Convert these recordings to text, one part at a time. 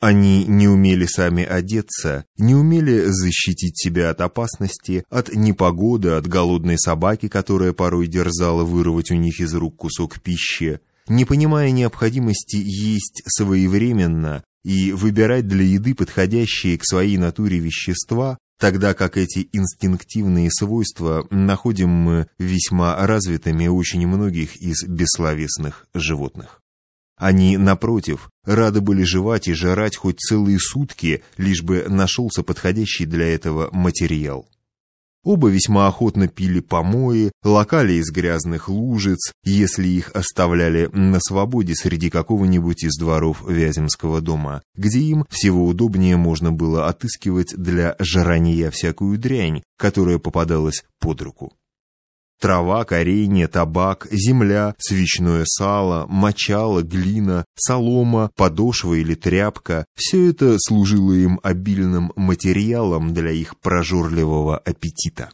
Они не умели сами одеться, не умели защитить себя от опасности, от непогоды, от голодной собаки, которая порой дерзала вырвать у них из рук кусок пищи, не понимая необходимости есть своевременно и выбирать для еды подходящие к своей натуре вещества, тогда как эти инстинктивные свойства находим мы весьма развитыми у очень многих из бессловесных животных. Они, напротив, рады были жевать и жрать хоть целые сутки, лишь бы нашелся подходящий для этого материал. Оба весьма охотно пили помои, лакали из грязных лужиц, если их оставляли на свободе среди какого-нибудь из дворов Вяземского дома, где им всего удобнее можно было отыскивать для жарания всякую дрянь, которая попадалась под руку. Трава, коренья, табак, земля, свечное сало, мочало, глина, солома, подошва или тряпка – все это служило им обильным материалом для их прожорливого аппетита.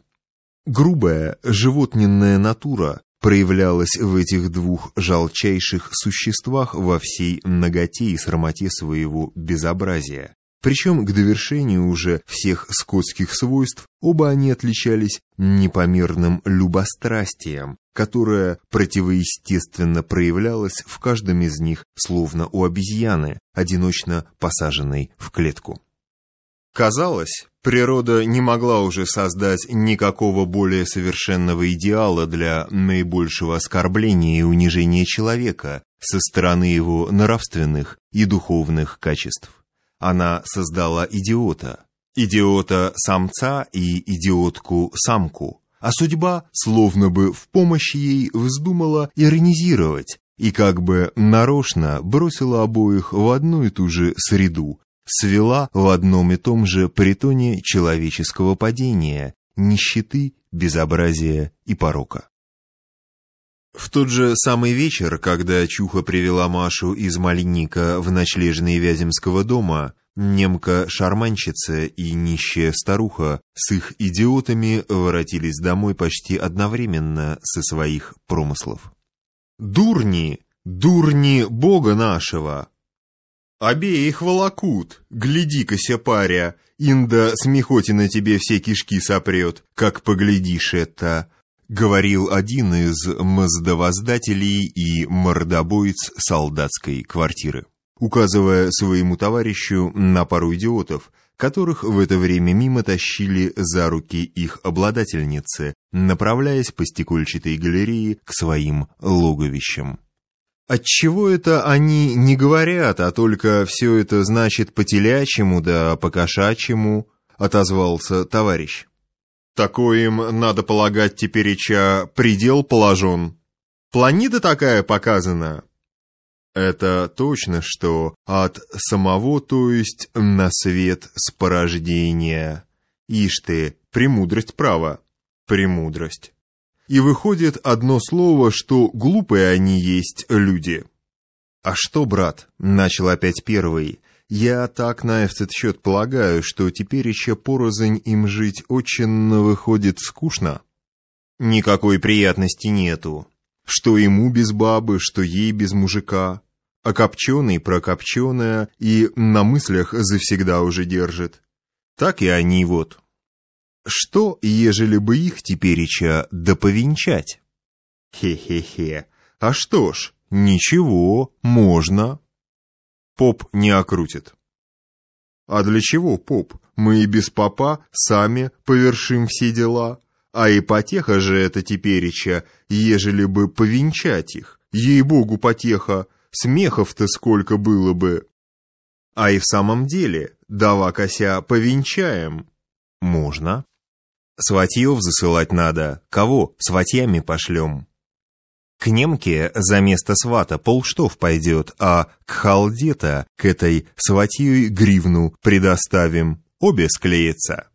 Грубая, животненная натура проявлялась в этих двух жалчайших существах во всей наготе и срамоте своего безобразия. Причем к довершению уже всех скотских свойств оба они отличались непомерным любострастием, которое противоестественно проявлялось в каждом из них, словно у обезьяны, одиночно посаженной в клетку. Казалось, природа не могла уже создать никакого более совершенного идеала для наибольшего оскорбления и унижения человека со стороны его нравственных и духовных качеств. Она создала идиота. Идиота-самца и идиотку-самку. А судьба, словно бы в помощь ей, вздумала иронизировать и как бы нарочно бросила обоих в одну и ту же среду, свела в одном и том же притоне человеческого падения, нищеты, безобразия и порока. В тот же самый вечер, когда Чуха привела Машу из Малинника в ночлежные Вяземского дома, немка-шарманщица и нищая старуха с их идиотами воротились домой почти одновременно со своих промыслов. «Дурни! Дурни Бога нашего!» «Обеих волокут! Гляди-ка, паря! Инда смехотина тебе все кишки сопрет, как поглядишь это!» Говорил один из мздовоздателей и мордобоец солдатской квартиры, указывая своему товарищу на пару идиотов, которых в это время мимо тащили за руки их обладательницы, направляясь по стекольчатой галерее к своим логовищам. Отчего это они не говорят, а только все это значит по-телячьему да по-кошачьему, отозвался товарищ. Такой им, надо полагать, тепереча предел положен. Планида такая показана. Это точно, что от самого, то есть на свет с порождения. Ишь ты, премудрость права, премудрость. И выходит одно слово, что глупые они есть люди. А что, брат, начал опять первый, я так на этот счет полагаю, что теперь еще порознь им жить очень выходит скучно. Никакой приятности нету. Что ему без бабы, что ей без мужика. А копченый прокопченая и на мыслях завсегда уже держит. Так и они вот. Что, ежели бы их тепереча доповенчать? Хе-хе-хе. А что ж, ничего, можно поп не окрутит. А для чего поп? Мы и без попа сами повершим все дела. А ипотеха же это тепереча, ежели бы повенчать их. Ей-богу, потеха, смехов-то сколько было бы. А и в самом деле, дава кося повенчаем. Можно. Сватьев засылать надо. Кого? Сватьями пошлем. К немке за место свата полштов пойдет, а к халде-то, к этой сватью гривну предоставим. Обе склеятся.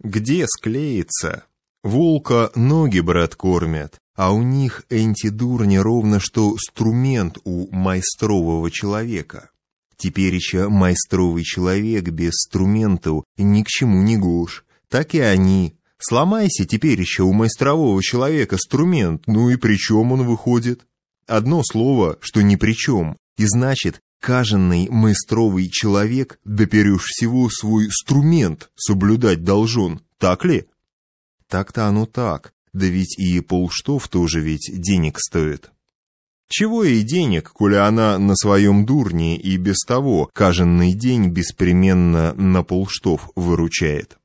Где склеится? Волка ноги, брат, кормят, а у них энти-дурни ровно что струмент у майстрового человека. Тепереча майстровый человек без струменту ни к чему не гуш. Так и они, Сломайся теперь еще у майстрового человека инструмент, ну и при чем он выходит? Одно слово, что ни при чем, и значит, Каженный мыстровый человек, да всего свой инструмент соблюдать должен, так ли? Так-то оно так, да ведь и полштов тоже ведь денег стоит. Чего и денег, коли она на своем дурне и без того каженный день беспременно на полштов выручает.